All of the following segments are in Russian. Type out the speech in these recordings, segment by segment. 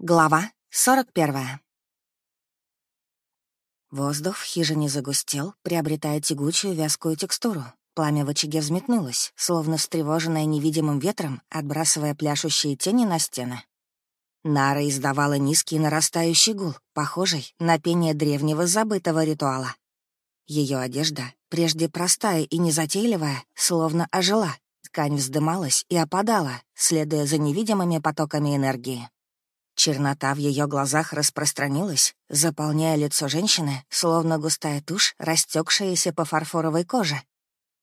Глава 41. Воздух в хижине загустел, приобретая тягучую вязкую текстуру. Пламя в очаге взметнулось, словно встревоженное невидимым ветром, отбрасывая пляшущие тени на стены. Нара издавала низкий нарастающий гул, похожий на пение древнего забытого ритуала. Ее одежда, прежде простая и незатейливая, словно ожила. Ткань вздымалась и опадала, следуя за невидимыми потоками энергии. Чернота в ее глазах распространилась, заполняя лицо женщины, словно густая тушь, растекшаяся по фарфоровой коже.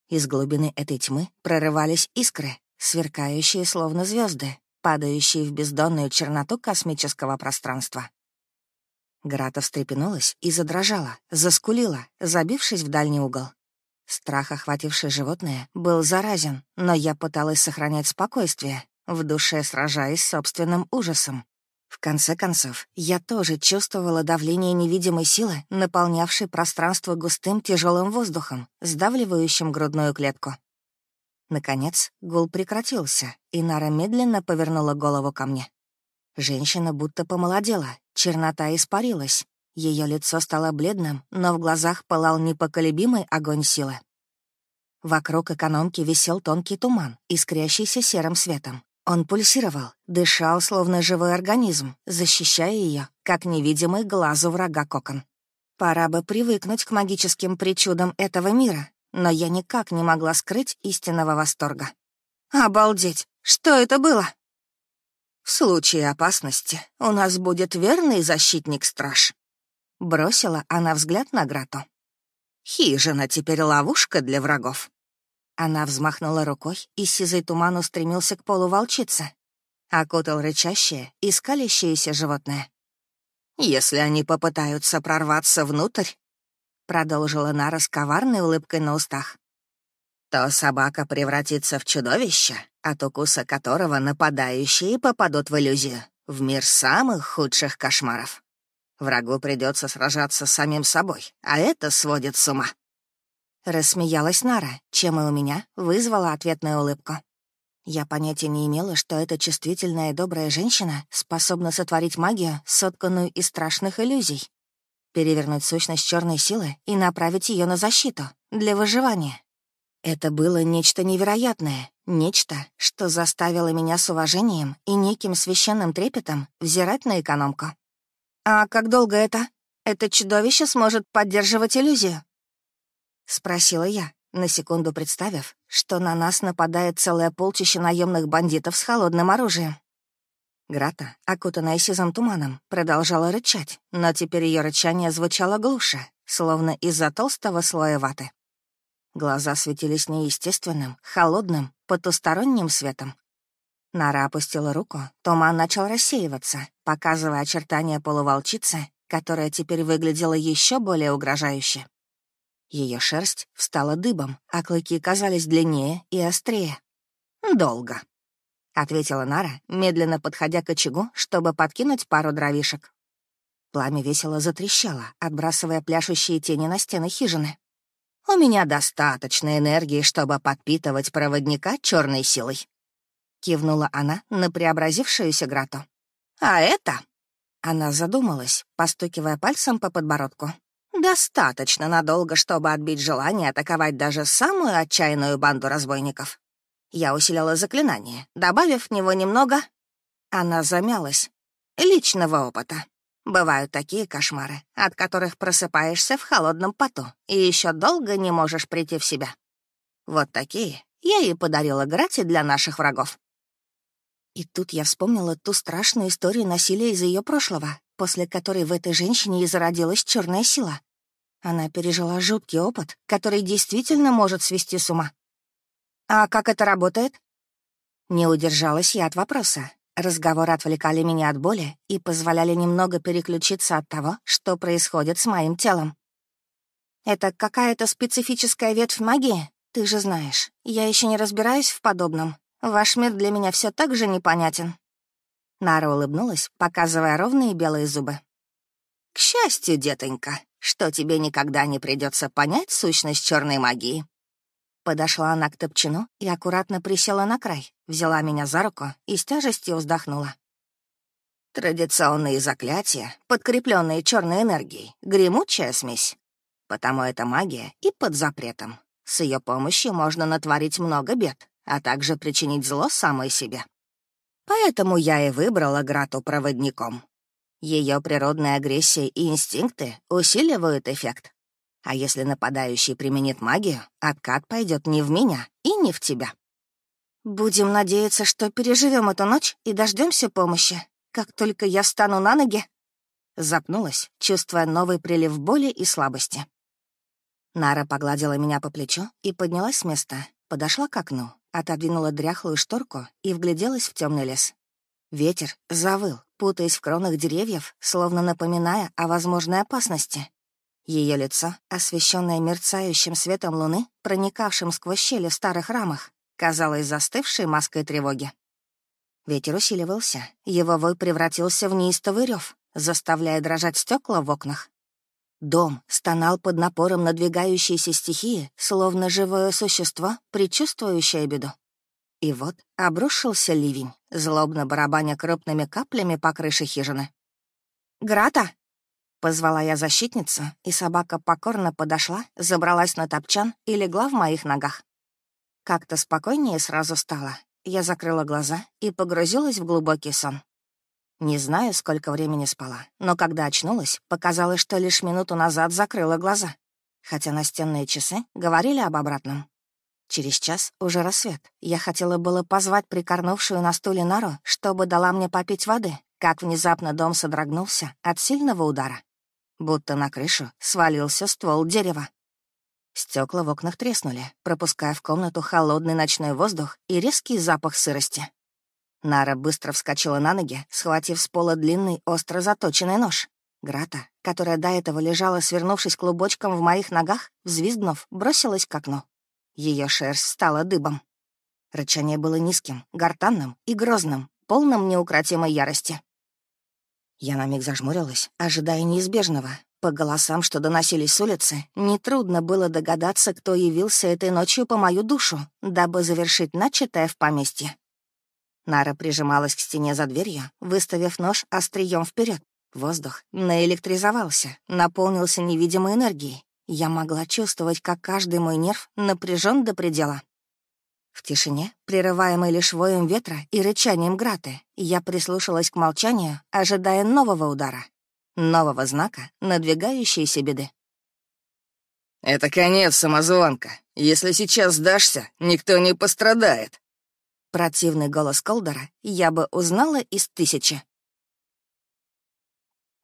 Из глубины этой тьмы прорывались искры, сверкающие словно звезды, падающие в бездонную черноту космического пространства. Грата встрепенулась и задрожала, заскулила, забившись в дальний угол. Страх, охвативший животное, был заразен, но я пыталась сохранять спокойствие, в душе сражаясь с собственным ужасом. Конце концов, я тоже чувствовала давление невидимой силы, наполнявшей пространство густым тяжелым воздухом, сдавливающим грудную клетку. Наконец, гул прекратился, и Нара медленно повернула голову ко мне. Женщина будто помолодела, чернота испарилась. Ее лицо стало бледным, но в глазах пылал непоколебимый огонь силы. Вокруг экономки висел тонкий туман, искрящийся серым светом. Он пульсировал, дышал, словно живой организм, защищая ее, как невидимый глазу врага кокон. Пора бы привыкнуть к магическим причудам этого мира, но я никак не могла скрыть истинного восторга. «Обалдеть! Что это было?» «В случае опасности у нас будет верный защитник-страж», — бросила она взгляд на Грату. «Хижина теперь ловушка для врагов. Она взмахнула рукой, и сизый туман устремился к полу волчицы. Окутал рычащее и скалящееся животное. «Если они попытаются прорваться внутрь», — продолжила Нара с коварной улыбкой на устах, то собака превратится в чудовище, от укуса которого нападающие попадут в иллюзию, в мир самых худших кошмаров. Врагу придется сражаться с самим собой, а это сводит с ума. Рассмеялась Нара, чем и у меня вызвала ответную улыбку. Я понятия не имела, что эта чувствительная и добрая женщина способна сотворить магию, сотканную из страшных иллюзий. Перевернуть сущность черной силы и направить ее на защиту, для выживания. Это было нечто невероятное, нечто, что заставило меня с уважением и неким священным трепетом взирать на экономку. «А как долго это? Это чудовище сможет поддерживать иллюзию?» — спросила я, на секунду представив, что на нас нападает целое полчище наемных бандитов с холодным оружием. Грата, окутанная сизым туманом, продолжала рычать, но теперь ее рычание звучало глуше, словно из-за толстого слоя ваты. Глаза светились неестественным, холодным, потусторонним светом. Нара опустила руку, туман начал рассеиваться, показывая очертания полуволчицы, которая теперь выглядела еще более угрожающе. Ее шерсть встала дыбом, а клыки казались длиннее и острее. «Долго», — ответила Нара, медленно подходя к очагу, чтобы подкинуть пару дровишек. Пламя весело затрещало, отбрасывая пляшущие тени на стены хижины. «У меня достаточно энергии, чтобы подпитывать проводника черной силой», — кивнула она на преобразившуюся Грату. «А это...» Она задумалась, постукивая пальцем по подбородку. Достаточно надолго, чтобы отбить желание атаковать даже самую отчаянную банду разбойников. Я усилила заклинание, добавив в него немного... Она замялась. Личного опыта. Бывают такие кошмары, от которых просыпаешься в холодном поту и еще долго не можешь прийти в себя. Вот такие я и подарила Грати для наших врагов. И тут я вспомнила ту страшную историю насилия из ее прошлого, после которой в этой женщине и зародилась черная сила. Она пережила жуткий опыт, который действительно может свести с ума. «А как это работает?» Не удержалась я от вопроса. Разговоры отвлекали меня от боли и позволяли немного переключиться от того, что происходит с моим телом. «Это какая-то специфическая ветвь магии? Ты же знаешь, я еще не разбираюсь в подобном. Ваш мир для меня все так же непонятен». Нара улыбнулась, показывая ровные белые зубы. «К счастью, детонька, что тебе никогда не придется понять сущность черной магии». Подошла она к топчину и аккуратно присела на край, взяла меня за руку и с тяжестью вздохнула. Традиционные заклятия, подкрепленные черной энергией, гремучая смесь. Потому это магия и под запретом. С ее помощью можно натворить много бед, а также причинить зло самой себе. Поэтому я и выбрала Грату проводником. Ее природная агрессия и инстинкты усиливают эффект. А если нападающий применит магию, откат пойдет не в меня и не в тебя. Будем надеяться, что переживем эту ночь и дождемся помощи, как только я встану на ноги, запнулась, чувствуя новый прилив боли и слабости. Нара погладила меня по плечу и поднялась с места, подошла к окну, отодвинула дряхлую шторку и вгляделась в темный лес. Ветер завыл, путаясь в кронах деревьев, словно напоминая о возможной опасности. Ее лицо, освещенное мерцающим светом луны, проникавшим сквозь щели в старых рамах, казалось застывшей маской тревоги. Ветер усиливался, его вой превратился в неистовый рев, заставляя дрожать стекла в окнах. Дом стонал под напором надвигающейся стихии, словно живое существо, предчувствующее беду. И вот обрушился ливень, злобно барабаня крупными каплями по крыше хижины. «Грата!» — позвала я защитницу, и собака покорно подошла, забралась на топчан и легла в моих ногах. Как-то спокойнее сразу стало, я закрыла глаза и погрузилась в глубокий сон. Не знаю, сколько времени спала, но когда очнулась, показалось, что лишь минуту назад закрыла глаза, хотя настенные часы говорили об обратном. Через час уже рассвет. Я хотела было позвать прикорнувшую на стуле Нару, чтобы дала мне попить воды, как внезапно дом содрогнулся от сильного удара. Будто на крышу свалился ствол дерева. Стекла в окнах треснули, пропуская в комнату холодный ночной воздух и резкий запах сырости. Нара быстро вскочила на ноги, схватив с пола длинный, остро заточенный нож. Грата, которая до этого лежала, свернувшись клубочком в моих ногах, взвизгнув, бросилась к окну. Ее шерсть стала дыбом. Рычание было низким, гортанным и грозным, полным неукротимой ярости. Я на миг зажмурилась, ожидая неизбежного, по голосам, что доносились с улицы, нетрудно было догадаться, кто явился этой ночью по мою душу, дабы завершить начатое в поместье. Нара прижималась к стене за дверью, выставив нож острием вперед. Воздух наэлектризовался, наполнился невидимой энергией. Я могла чувствовать, как каждый мой нерв напряжен до предела. В тишине, прерываемой лишь воем ветра и рычанием граты, я прислушалась к молчанию, ожидая нового удара нового знака надвигающейся беды. «Это конец, самозванка. Если сейчас сдашься, никто не пострадает». Противный голос Колдора я бы узнала из тысячи.